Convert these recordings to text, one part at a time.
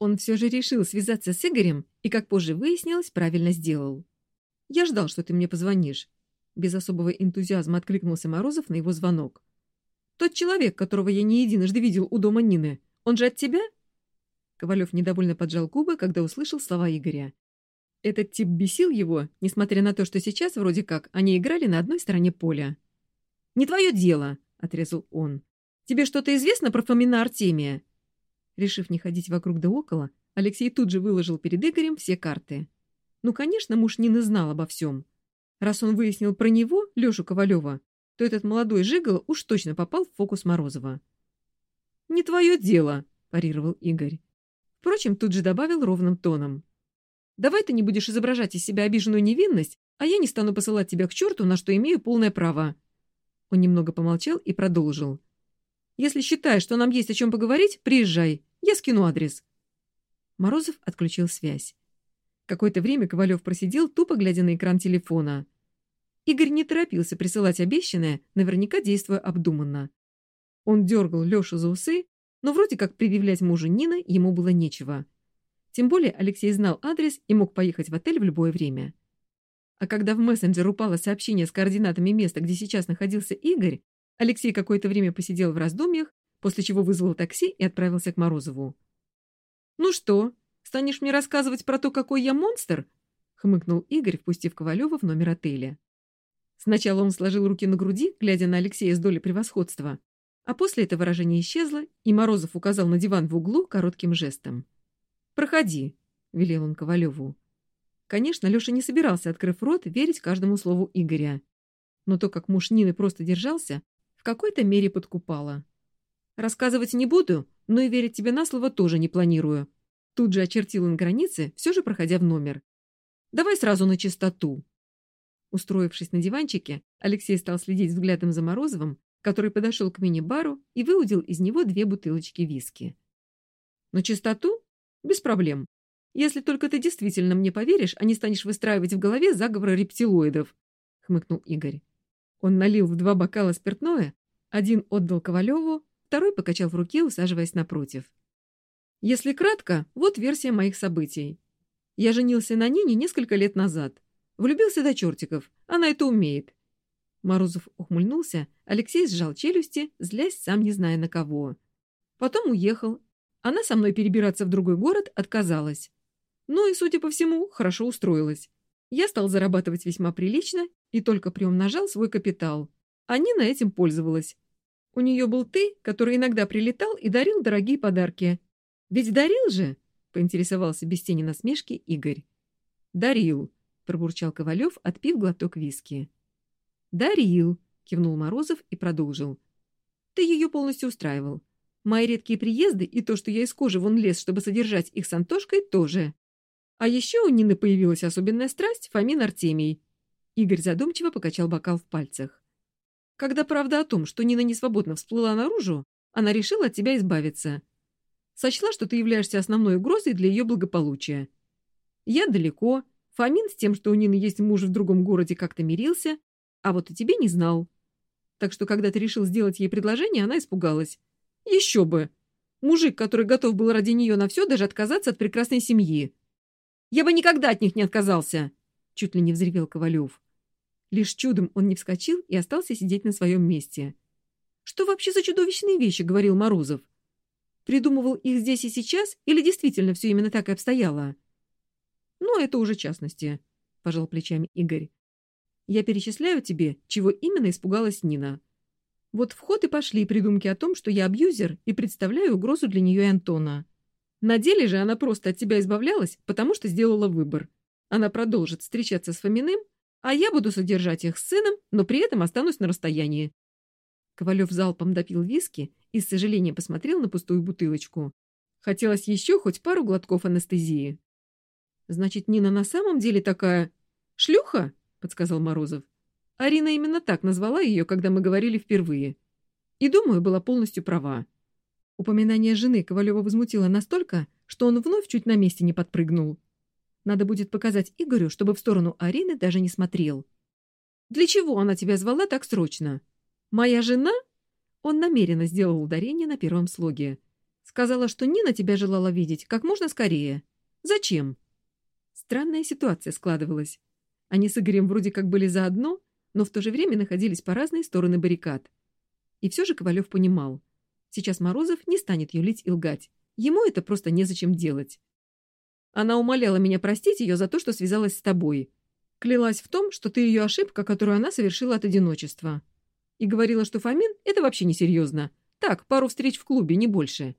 Он все же решил связаться с Игорем и, как позже выяснилось, правильно сделал. «Я ждал, что ты мне позвонишь». Без особого энтузиазма откликнулся Морозов на его звонок. «Тот человек, которого я не единожды видел у дома Нины, он же от тебя?» Ковалев недовольно поджал губы, когда услышал слова Игоря. Этот тип бесил его, несмотря на то, что сейчас, вроде как, они играли на одной стороне поля. «Не твое дело», — отрезал он. «Тебе что-то известно про Фомина Артемия?» Решив не ходить вокруг да около, Алексей тут же выложил перед Игорем все карты. Ну, конечно, муж Нины знал обо всем. Раз он выяснил про него, Лешу Ковалева, то этот молодой жигал уж точно попал в фокус Морозова. «Не твое дело», — парировал Игорь. Впрочем, тут же добавил ровным тоном. «Давай ты не будешь изображать из себя обиженную невинность, а я не стану посылать тебя к черту, на что имею полное право». Он немного помолчал и продолжил. «Если считаешь, что нам есть о чем поговорить, приезжай. Я скину адрес». Морозов отключил связь. Какое-то время Ковалев просидел, тупо глядя на экран телефона. Игорь не торопился присылать обещанное, наверняка действуя обдуманно. Он дергал Лешу за усы, но вроде как предъявлять мужу Нины ему было нечего. Тем более Алексей знал адрес и мог поехать в отель в любое время. А когда в мессенджер упало сообщение с координатами места, где сейчас находился Игорь, Алексей какое-то время посидел в раздумьях, после чего вызвал такси и отправился к Морозову. «Ну что, станешь мне рассказывать про то, какой я монстр?» — хмыкнул Игорь, впустив Ковалева в номер отеля. Сначала он сложил руки на груди, глядя на Алексея с долей превосходства, а после это выражение исчезло, и Морозов указал на диван в углу коротким жестом. «Проходи», — велел он Ковалеву. Конечно, Леша не собирался, открыв рот, верить каждому слову Игоря. Но то, как муж Нины просто держался, в какой-то мере подкупало. «Рассказывать не буду, но и верить тебе на слово тоже не планирую». Тут же очертил он границы, все же проходя в номер. «Давай сразу на чистоту». Устроившись на диванчике, Алексей стал следить взглядом за Морозовым, который подошел к мини-бару и выудил из него две бутылочки виски. «На чистоту? Без проблем. Если только ты действительно мне поверишь, а не станешь выстраивать в голове заговоры рептилоидов», — хмыкнул Игорь. Он налил в два бокала спиртное, один отдал Ковалеву, второй покачал в руке, усаживаясь напротив. «Если кратко, вот версия моих событий. Я женился на Нине несколько лет назад. Влюбился до чертиков. Она это умеет. Морозов ухмыльнулся, Алексей сжал челюсти, злясь сам не зная на кого. Потом уехал. Она со мной перебираться в другой город отказалась. Ну и, судя по всему, хорошо устроилась. Я стал зарабатывать весьма прилично и только приумножал свой капитал. А Нина этим пользовалась. У нее был ты, который иногда прилетал и дарил дорогие подарки. Ведь дарил же? — поинтересовался без тени насмешки Игорь. «Дарил», — пробурчал Ковалев, отпив глоток виски. «Дарил», — кивнул Морозов и продолжил. «Ты ее полностью устраивал. Мои редкие приезды и то, что я из кожи вон лез, чтобы содержать их с Антошкой, тоже. А еще у Нины появилась особенная страсть — Фомин Артемий». Игорь задумчиво покачал бокал в пальцах. «Когда правда о том, что Нина несвободно всплыла наружу, она решила от тебя избавиться. Сочла, что ты являешься основной угрозой для ее благополучия. Я далеко, Фомин с тем, что у Нины есть муж в другом городе, как-то мирился, а вот о тебе не знал. Так что, когда ты решил сделать ей предложение, она испугалась. Еще бы! Мужик, который готов был ради нее на все, даже отказаться от прекрасной семьи. Я бы никогда от них не отказался! Чуть ли не взревел Ковалев. Лишь чудом он не вскочил и остался сидеть на своем месте. «Что вообще за чудовищные вещи?» — говорил Морозов. «Придумывал их здесь и сейчас, или действительно все именно так и обстояло?» «Ну, это уже частности», — пожал плечами Игорь. Я перечисляю тебе, чего именно испугалась Нина. Вот в ход и пошли придумки о том, что я абьюзер и представляю угрозу для нее и Антона. На деле же она просто от тебя избавлялась, потому что сделала выбор. Она продолжит встречаться с Фоминым, а я буду содержать их с сыном, но при этом останусь на расстоянии. Ковалев залпом допил виски и с сожалением посмотрел на пустую бутылочку. Хотелось еще хоть пару глотков анестезии. Значит, Нина на самом деле такая... шлюха? — подсказал Морозов. Арина именно так назвала ее, когда мы говорили впервые. И, думаю, была полностью права. Упоминание жены Ковалева возмутило настолько, что он вновь чуть на месте не подпрыгнул. Надо будет показать Игорю, чтобы в сторону Арины даже не смотрел. «Для чего она тебя звала так срочно? Моя жена?» Он намеренно сделал ударение на первом слоге. Сказала, что Нина тебя желала видеть как можно скорее. Зачем? Странная ситуация складывалась. Они с Игорем вроде как были заодно, но в то же время находились по разные стороны баррикад. И все же Ковалев понимал. Сейчас Морозов не станет юлить и лгать. Ему это просто незачем делать. Она умоляла меня простить ее за то, что связалась с тобой. Клялась в том, что ты ее ошибка, которую она совершила от одиночества. И говорила, что Фомин — это вообще несерьезно. Так, пару встреч в клубе, не больше.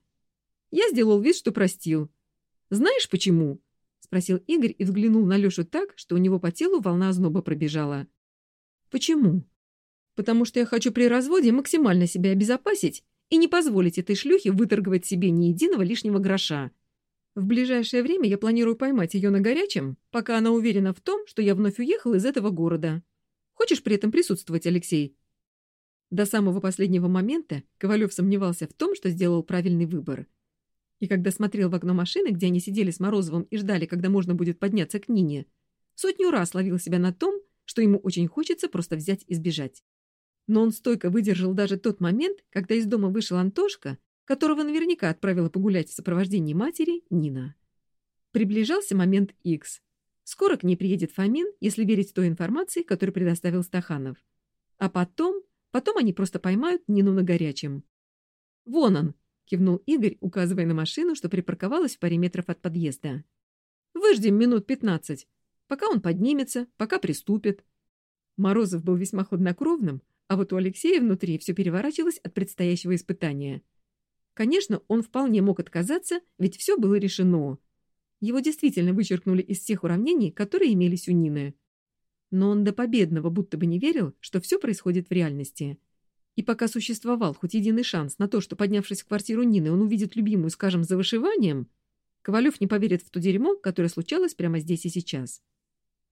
Я сделал вид, что простил. Знаешь почему? Спросил Игорь и взглянул на Лешу так, что у него по телу волна озноба пробежала. Почему? Потому что я хочу при разводе максимально себя обезопасить и не позволить этой шлюхе выторговать себе ни единого лишнего гроша. В ближайшее время я планирую поймать ее на горячем, пока она уверена в том, что я вновь уехал из этого города. Хочешь при этом присутствовать, Алексей?» До самого последнего момента Ковалев сомневался в том, что сделал правильный выбор. И когда смотрел в окно машины, где они сидели с Морозовым и ждали, когда можно будет подняться к Нине, сотню раз ловил себя на том, что ему очень хочется просто взять и сбежать. Но он стойко выдержал даже тот момент, когда из дома вышел Антошка которого наверняка отправила погулять в сопровождении матери Нина. Приближался момент X. Скоро к ней приедет Фомин, если верить той информации, которую предоставил Стаханов. А потом, потом они просто поймают Нину на горячем. «Вон он!» — кивнул Игорь, указывая на машину, что припарковалась в паре метров от подъезда. «Выждем минут пятнадцать, пока он поднимется, пока приступит». Морозов был весьма хладнокровным, а вот у Алексея внутри все переворачивалось от предстоящего испытания. Конечно, он вполне мог отказаться, ведь все было решено. Его действительно вычеркнули из всех уравнений, которые имелись у Нины. Но он до победного будто бы не верил, что все происходит в реальности. И пока существовал хоть единый шанс на то, что, поднявшись в квартиру Нины, он увидит любимую, скажем, за вышиванием, Ковалев не поверит в то дерьмо, которое случалось прямо здесь и сейчас.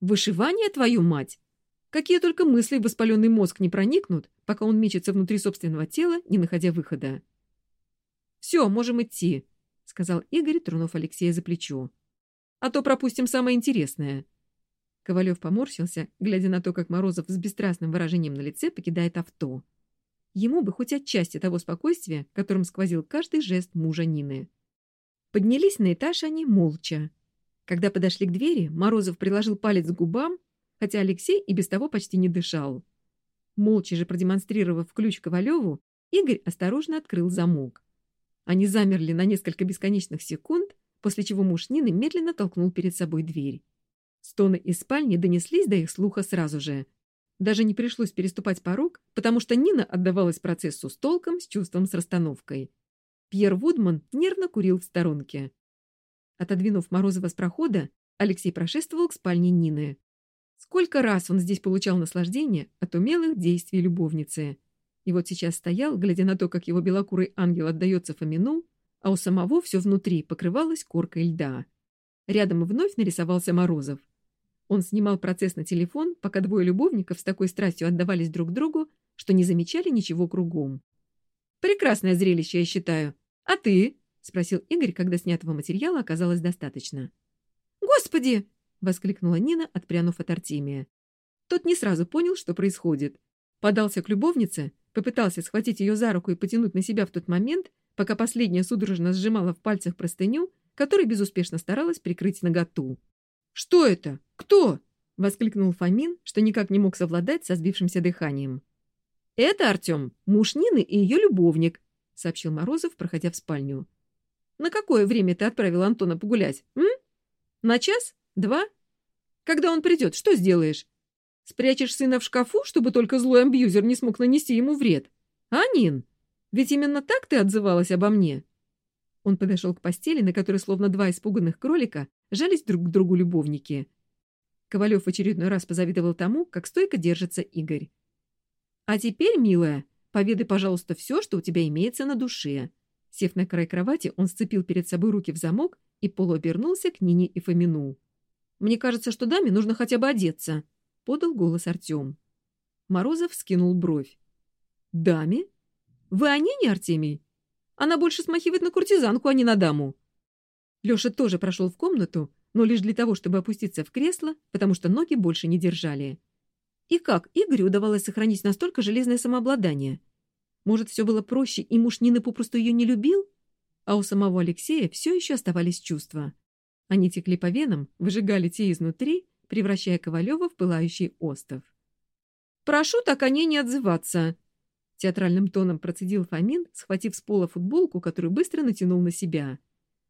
«Вышивание, твою мать!» Какие только мысли в воспаленный мозг не проникнут, пока он мечется внутри собственного тела, не находя выхода. Все, можем идти, — сказал Игорь, тронув Алексея за плечо. А то пропустим самое интересное. Ковалев поморщился, глядя на то, как Морозов с бесстрастным выражением на лице покидает авто. Ему бы хоть отчасти того спокойствия, которым сквозил каждый жест мужа Нины. Поднялись на этаж они молча. Когда подошли к двери, Морозов приложил палец к губам, хотя Алексей и без того почти не дышал. Молча же продемонстрировав ключ Ковалеву, Игорь осторожно открыл замок. Они замерли на несколько бесконечных секунд, после чего муж Нины медленно толкнул перед собой дверь. Стоны из спальни донеслись до их слуха сразу же. Даже не пришлось переступать порог, потому что Нина отдавалась процессу с толком, с чувством, с расстановкой. Пьер Вудман нервно курил в сторонке. Отодвинув Морозова с прохода, Алексей прошествовал к спальне Нины. Сколько раз он здесь получал наслаждение от умелых действий любовницы. И вот сейчас стоял, глядя на то, как его белокурый ангел отдается Фомину, а у самого все внутри покрывалось коркой льда. Рядом вновь нарисовался Морозов. Он снимал процесс на телефон, пока двое любовников с такой страстью отдавались друг другу, что не замечали ничего кругом. «Прекрасное зрелище, я считаю. А ты?» — спросил Игорь, когда снятого материала оказалось достаточно. «Господи!» — воскликнула Нина, отпрянув от Артемия. Тот не сразу понял, что происходит. Подался к любовнице, Попытался схватить ее за руку и потянуть на себя в тот момент, пока последняя судорожно сжимала в пальцах простыню, которой безуспешно старалась прикрыть наготу. «Что это? Кто?» — воскликнул Фомин, что никак не мог совладать со сбившимся дыханием. «Это, Артем, муж Нины и ее любовник», — сообщил Морозов, проходя в спальню. «На какое время ты отправил Антона погулять, м? На час? Два? Когда он придет, что сделаешь? Спрячешь сына в шкафу, чтобы только злой абьюзер не смог нанести ему вред? А, Нин? Ведь именно так ты отзывалась обо мне?» Он подошел к постели, на которой словно два испуганных кролика жались друг к другу любовники. Ковалев в очередной раз позавидовал тому, как стойко держится Игорь. «А теперь, милая, поведай, пожалуйста, все, что у тебя имеется на душе». Сев на край кровати, он сцепил перед собой руки в замок и полуобернулся к Нине и Фомину. «Мне кажется, что даме нужно хотя бы одеться», подал голос Артем. Морозов скинул бровь. «Даме? Вы о ней не, Артемий? Она больше смахивает на куртизанку, а не на даму». Леша тоже прошел в комнату, но лишь для того, чтобы опуститься в кресло, потому что ноги больше не держали. И как Игорю удавалось сохранить настолько железное самообладание? Может, все было проще, и муж Нины попросту ее не любил? а у самого Алексея все еще оставались чувства. Они текли по венам, выжигали те изнутри, превращая Ковалева в пылающий остов. «Прошу так о ней не отзываться», — театральным тоном процедил Фомин, схватив с пола футболку, которую быстро натянул на себя.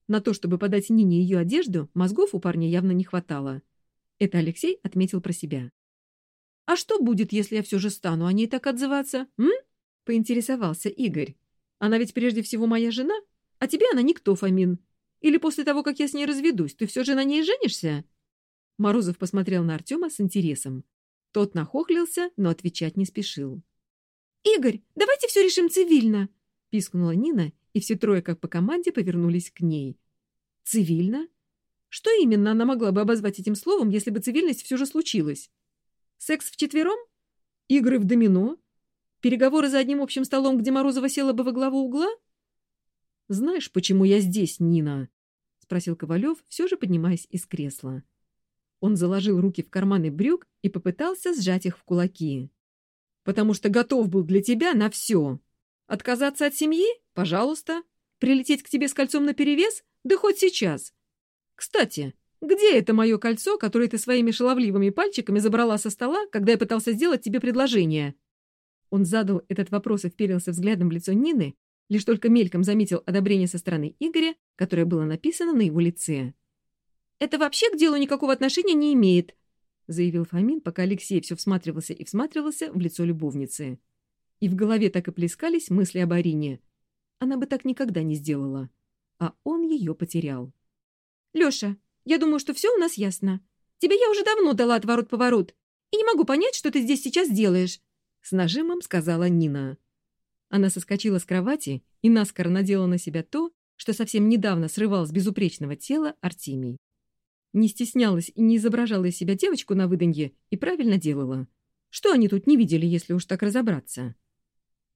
На то, чтобы подать Нине ее одежду, мозгов у парня явно не хватало. Это Алексей отметил про себя. «А что будет, если я все же стану о ней так отзываться, м?» — поинтересовался Игорь. «Она ведь прежде всего моя жена, а тебе она никто, Фомин. Или после того, как я с ней разведусь, ты все же на ней женишься?» Морозов посмотрел на Артема с интересом. Тот нахохлился, но отвечать не спешил. «Игорь, давайте все решим цивильно!» — пискнула Нина и все трое, как по команде, повернулись к ней. Цивильно? Что именно она могла бы обозвать этим словом, если бы цивильность все же случилась? Секс вчетвером? Игры в домино? Переговоры за одним общим столом, где Морозова села бы во главу угла? «Знаешь, почему я здесь, Нина?» — спросил Ковалев, все же поднимаясь из кресла. Он заложил руки в карманы брюк и попытался сжать их в кулаки. «Потому что готов был для тебя на все. Отказаться от семьи? Пожалуйста. Прилететь к тебе с кольцом наперевес? Да хоть сейчас. Кстати, где это мое кольцо, которое ты своими шаловливыми пальчиками забрала со стола, когда я пытался сделать тебе предложение?» Он задал этот вопрос и вперился взглядом в лицо Нины, лишь только мельком заметил одобрение со стороны Игоря, которое было написано на его лице. «Это вообще к делу никакого отношения не имеет», заявил Фомин, пока Алексей все всматривался и всматривался в лицо любовницы. И в голове так и плескались мысли об Арине. Она бы так никогда не сделала. А он ее потерял. «Леша, я думаю, что все у нас ясно. Тебе я уже давно дала отворот-поворот. И не могу понять, что ты здесь сейчас делаешь», — с нажимом сказала Нина. Она соскочила с кровати и наскоро надела на себя то, что совсем недавно срывал с безупречного тела Артемий. Не стеснялась и не изображала из себя девочку на выданье и правильно делала. Что они тут не видели, если уж так разобраться?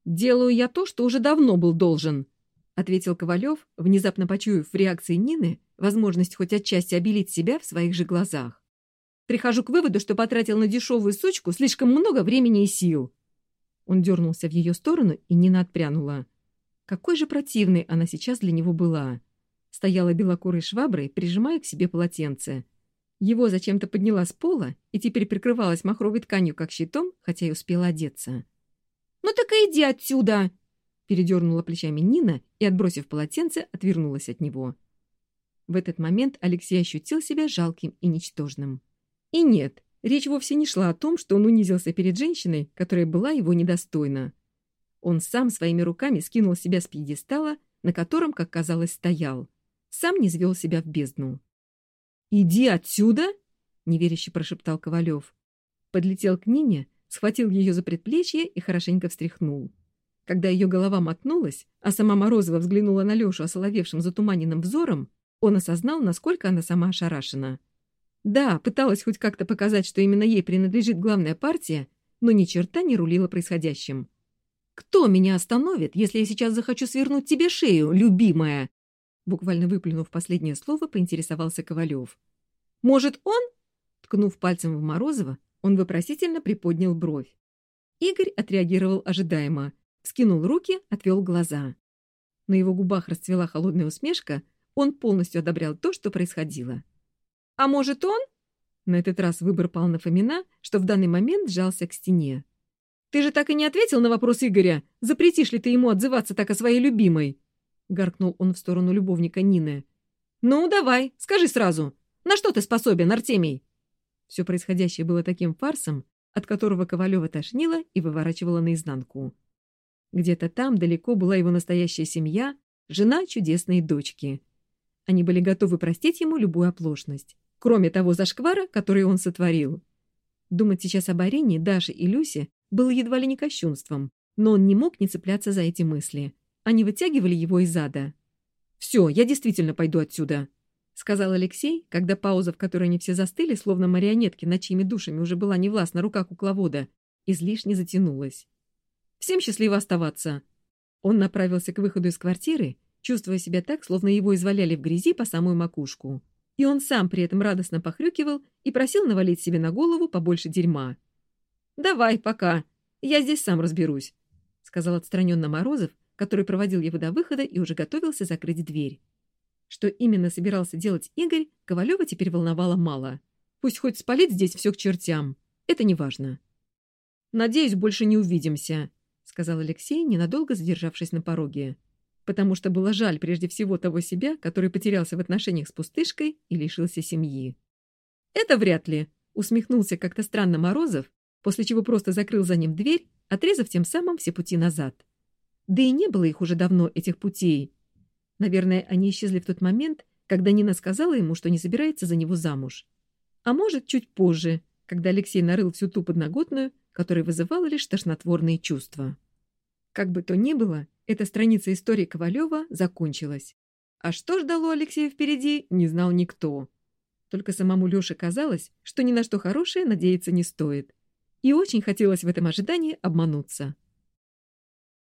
«Делаю я то, что уже давно был должен», — ответил Ковалев, внезапно почуяв в реакции Нины возможность хоть отчасти обелить себя в своих же глазах. «Прихожу к выводу, что потратил на дешевую сучку слишком много времени и сил». Он дернулся в ее сторону, и Нина отпрянула. Какой же противной она сейчас для него была. Стояла белокурой шваброй, прижимая к себе полотенце. Его зачем-то подняла с пола и теперь прикрывалась махровой тканью как щитом, хотя и успела одеться. «Ну так и иди отсюда!» Передернула плечами Нина и, отбросив полотенце, отвернулась от него. В этот момент Алексей ощутил себя жалким и ничтожным. И нет, речь вовсе не шла о том, что он унизился перед женщиной, которая была его недостойна. Он сам своими руками скинул себя с пьедестала, на котором, как казалось, стоял. Сам не звел себя в бездну. «Иди отсюда!» — неверяще прошептал Ковалев. Подлетел к Нине, схватил ее за предплечье и хорошенько встряхнул. Когда ее голова мотнулась, а сама Морозова взглянула на Лешу осоловевшим затуманенным взором, он осознал, насколько она сама ошарашена. Да, пыталась хоть как-то показать, что именно ей принадлежит главная партия, но ни черта не рулила происходящим. «Кто меня остановит, если я сейчас захочу свернуть тебе шею, любимая?» Буквально выплюнув последнее слово, поинтересовался Ковалев. «Может, он?» Ткнув пальцем в Морозова, он вопросительно приподнял бровь. Игорь отреагировал ожидаемо. Скинул руки, отвел глаза. На его губах расцвела холодная усмешка, он полностью одобрял то, что происходило. «А может, он?» На этот раз выбор пал на Фомина, что в данный момент сжался к стене. «Ты же так и не ответил на вопрос Игоря. Запретишь ли ты ему отзываться так о своей любимой?» Гаркнул он в сторону любовника Нины. «Ну, давай, скажи сразу. На что ты способен, Артемий?» Все происходящее было таким фарсом, от которого Ковалева тошнила и выворачивала наизнанку. Где-то там далеко была его настоящая семья, жена чудесной дочки. Они были готовы простить ему любую оплошность, кроме того зашквара, который он сотворил. Думать сейчас об Арине, Даше и Люсе было едва ли не кощунством, но он не мог не цепляться за эти мысли. Они вытягивали его из ада. «Все, я действительно пойду отсюда», — сказал Алексей, когда пауза, в которой они все застыли, словно марионетки, над чьими душами уже была невластна рука кукловода, излишне затянулась. «Всем счастливо оставаться!» Он направился к выходу из квартиры, чувствуя себя так, словно его изваляли в грязи по самую макушку. И он сам при этом радостно похрюкивал и просил навалить себе на голову побольше дерьма. «Давай, пока. Я здесь сам разберусь», — сказал отстраненно Морозов, который проводил его до выхода и уже готовился закрыть дверь. Что именно собирался делать Игорь, Ковалева теперь волновало мало. Пусть хоть спалит здесь все к чертям. Это не важно. «Надеюсь, больше не увидимся», — сказал Алексей, ненадолго задержавшись на пороге. Потому что было жаль прежде всего того себя, который потерялся в отношениях с пустышкой и лишился семьи. «Это вряд ли», — усмехнулся как-то странно Морозов, после чего просто закрыл за ним дверь, отрезав тем самым все пути назад. Да и не было их уже давно, этих путей. Наверное, они исчезли в тот момент, когда Нина сказала ему, что не собирается за него замуж. А может, чуть позже, когда Алексей нарыл всю ту подноготную, которая вызывала лишь тошнотворные чувства. Как бы то ни было, эта страница истории Ковалева закончилась. А что ждало Алексея впереди, не знал никто. Только самому Лёше казалось, что ни на что хорошее надеяться не стоит. И очень хотелось в этом ожидании обмануться.